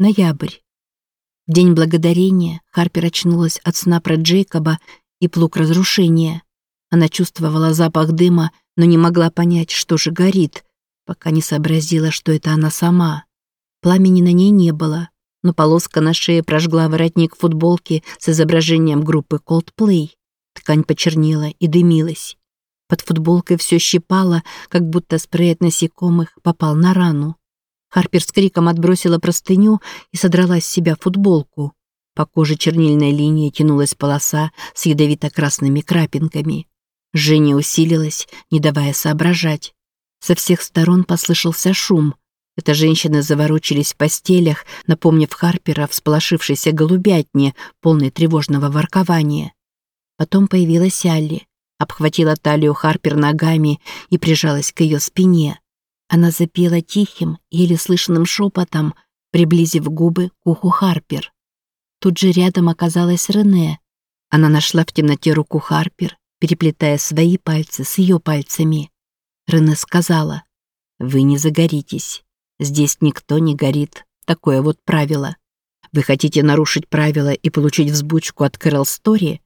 Ноябрь. В день благодарения Харпер очнулась от сна про Джейкоба и плуг разрушения. Она чувствовала запах дыма, но не могла понять, что же горит, пока не сообразила, что это она сама. Пламени на ней не было, но полоска на шее прожгла воротник футболки с изображением группы Coldplay. Ткань почернела и дымилась. Под футболкой все щипало, как будто спрей от насекомых попал на рану. Харпер с криком отбросила простыню и содрала с себя футболку. По коже чернильной линии тянулась полоса с ядовито-красными крапинками. Жжение усилилось, не давая соображать. Со всех сторон послышался шум. Это женщины заворочились в постелях, напомнив Харпера в сполошившейся голубятне, полной тревожного воркования. Потом появилась Алли, обхватила талию Харпер ногами и прижалась к ее спине. Она запела тихим, еле слышным шепотом, приблизив губы к уху Харпер. Тут же рядом оказалась Рене. Она нашла в темноте руку Харпер, переплетая свои пальцы с ее пальцами. Рене сказала, «Вы не загоритесь. Здесь никто не горит. Такое вот правило. Вы хотите нарушить правила и получить взбучку от Кэрол Стори?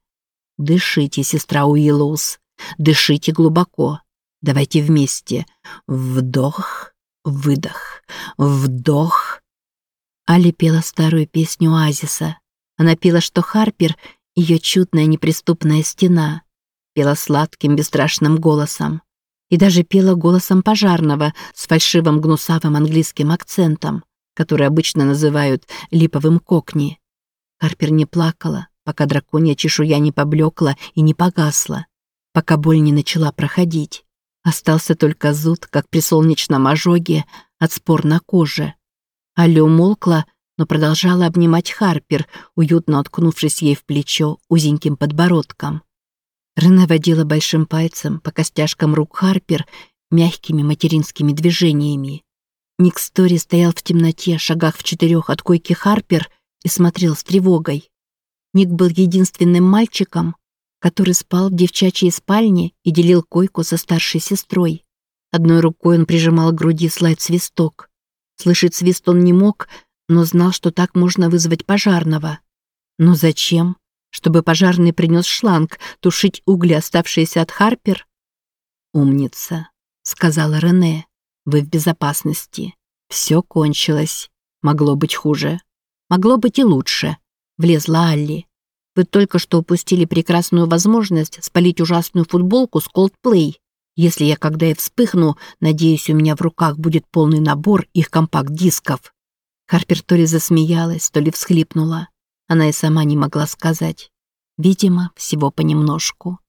Дышите, сестра Уиллоус. Дышите глубоко. Давайте вместе. Вдох, выдох, вдох. Али пела старую песню Оазиса. Она пела, что Харпер — ее чудная неприступная стена. Пела сладким, бесстрашным голосом. И даже пела голосом пожарного с фальшивым гнусавым английским акцентом, который обычно называют липовым кокни. Харпер не плакала, пока драконья чешуя не поблекла и не погасла, пока боль не начала проходить. Остался только зуд, как при солнечном ожоге, от спор на коже. Аля умолкла, но продолжала обнимать Харпер, уютно откнувшись ей в плечо узеньким подбородком. Рене водила большим пальцем по костяшкам рук Харпер мягкими материнскими движениями. Ник Стори стоял в темноте, шагах в четырех от койки Харпер и смотрел с тревогой. Ник был единственным мальчиком, который спал в девчачьей спальне и делил койку со старшей сестрой. Одной рукой он прижимал к груди слайд-свисток. Слышать свист он не мог, но знал, что так можно вызвать пожарного. Но зачем? Чтобы пожарный принес шланг, тушить угли, оставшиеся от Харпер? «Умница», — сказала Рене. «Вы в безопасности. Все кончилось. Могло быть хуже. Могло быть и лучше влезла Алли. Вы только что упустили прекрасную возможность спалить ужасную футболку с Coldplay. Если я когда и вспыхну, надеюсь, у меня в руках будет полный набор их компакт-дисков». Харпер то ли засмеялась, то ли всхлипнула. Она и сама не могла сказать. Видимо, всего понемножку.